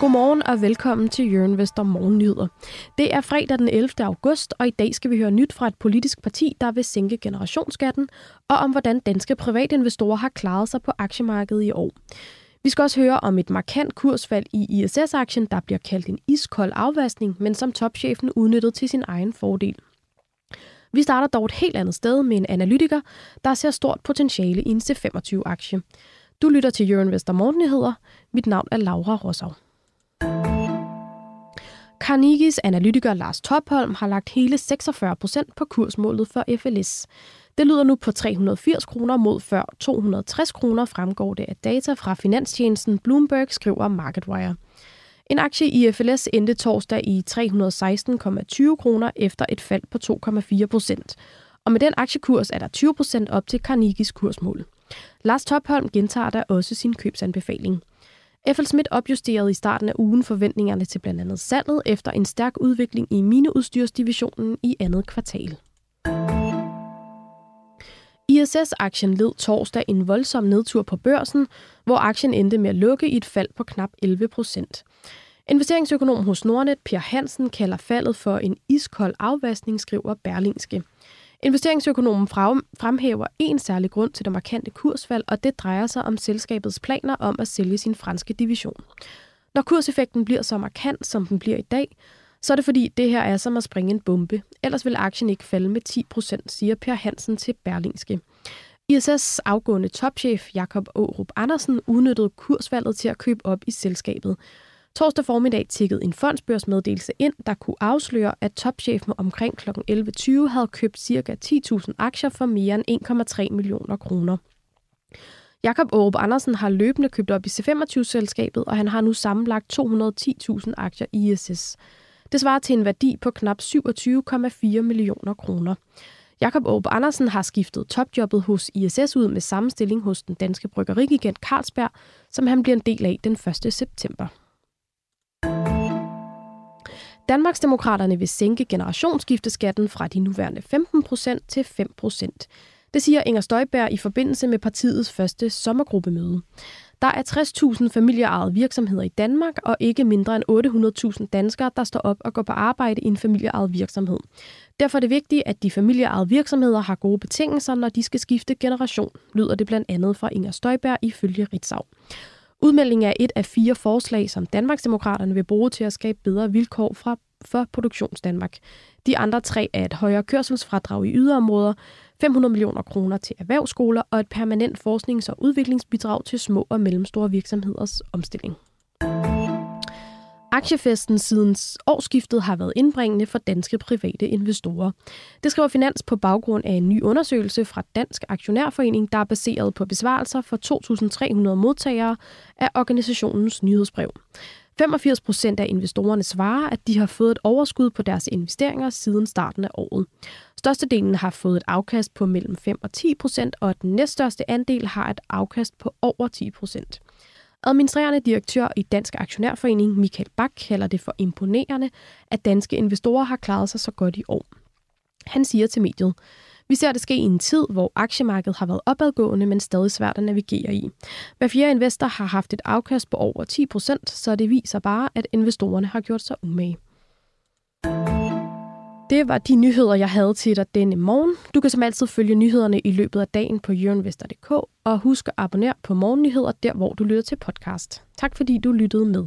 Godmorgen og velkommen til Jørgen Vester Morgennyheder. Det er fredag den 11. august, og i dag skal vi høre nyt fra et politisk parti, der vil sænke generationsskatten, og om hvordan danske privatinvestorer har klaret sig på aktiemarkedet i år. Vi skal også høre om et markant kursfald i ISS-aktien, der bliver kaldt en iskold afvaskning, men som topchefen udnyttede til sin egen fordel. Vi starter dog et helt andet sted med en analytiker, der ser stort potentiale i en C25-aktie. Du lytter til Jørgen Vester Morgennyheder. Mit navn er Laura Rosau. Carnegies analytiker Lars Topholm har lagt hele 46 procent på kursmålet for FLS. Det lyder nu på 380 kroner mod før 260 kroner, fremgår det af data fra finanstjenesten Bloomberg, skriver MarketWire. En aktie i FLS endte torsdag i 316,20 kroner efter et fald på 2,4 procent. Og med den aktiekurs er der 20 procent op til Carnegies kursmål. Lars Topholm gentager der også sin købsanbefaling. FL Schmidt opjusterede i starten af ugen forventningerne til blandt andet salget efter en stærk udvikling i mineudstyrsdivisionen i andet kvartal. ISS-aktien led torsdag en voldsom nedtur på børsen, hvor aktien endte med at lukke i et fald på knap 11 procent. Investeringsøkonom hos Nordnet, Per Hansen, kalder faldet for en iskold afvaskning, skriver Berlingske. Investeringsøkonomen fremhæver en særlig grund til det markante kursfald, og det drejer sig om selskabets planer om at sælge sin franske division. Når kurseffekten bliver så markant, som den bliver i dag, så er det fordi, det her er som at springe en bombe. Ellers vil aktien ikke falde med 10 procent, siger Per Hansen til Berlingske. ISS afgående topchef Jakob Aarup Andersen udnyttede kursvalget til at købe op i selskabet. Torsdag formiddag tikkede en fondsbørsmeddelelse ind, der kunne afsløre, at topchefen omkring kl. 11.20 havde købt ca. 10.000 aktier for mere end 1,3 millioner kroner. Jakob Aarup Andersen har løbende købt op i C25-selskabet, og han har nu sammenlagt 210.000 aktier i ISS. Det svarer til en værdi på knap 27,4 millioner kroner. Jakob Aarup Andersen har skiftet topjobbet hos ISS ud med samme stilling hos den danske bryggerigigant Carlsberg, som han bliver en del af den 1. september. Danmarksdemokraterne vil sænke generationsskifteskatten fra de nuværende 15% til 5%. Det siger Inger Støjberg i forbindelse med partiets første sommergruppemøde. Der er 60.000 familieejede virksomheder i Danmark, og ikke mindre end 800.000 danskere, der står op og går på arbejde i en familieejet virksomhed. Derfor er det vigtigt, at de familieejede virksomheder har gode betingelser, når de skal skifte generation, lyder det blandt andet fra Inger Støjberg ifølge Ritzau. Udmeldingen er et af fire forslag, som Danmarksdemokraterne vil bruge til at skabe bedre vilkår fra, for Produktionsdanmark. De andre tre er et højere kørselsfradrag i yderområder, 500 millioner kroner til erhvervsskoler og et permanent forsknings- og udviklingsbidrag til små og mellemstore virksomheders omstilling. Aktiefesten siden årsskiftet har været indbringende for danske private investorer. Det skriver Finans på baggrund af en ny undersøgelse fra Dansk Aktionærforening, der er baseret på besvarelser for 2.300 modtagere af organisationens nyhedsbrev. 85 procent af investorerne svarer, at de har fået et overskud på deres investeringer siden starten af året. Størstedelen har fået et afkast på mellem 5 og 10 procent, og den næststørste andel har et afkast på over 10 procent. Administrerende direktør i Dansk Aktionærforening Michael Bak kalder det for imponerende, at danske investorer har klaret sig så godt i år. Han siger til mediet, vi ser det ske i en tid, hvor aktiemarkedet har været opadgående, men stadig svært at navigere i. Hver fjerde investor har haft et afkast på over 10 procent, så det viser bare, at investorerne har gjort sig umage. Det var de nyheder, jeg havde til dig denne morgen. Du kan som altid følge nyhederne i løbet af dagen på jørenvester.dk, og husk at abonnere på Morgennyheder, der hvor du lytter til podcast. Tak fordi du lyttede med.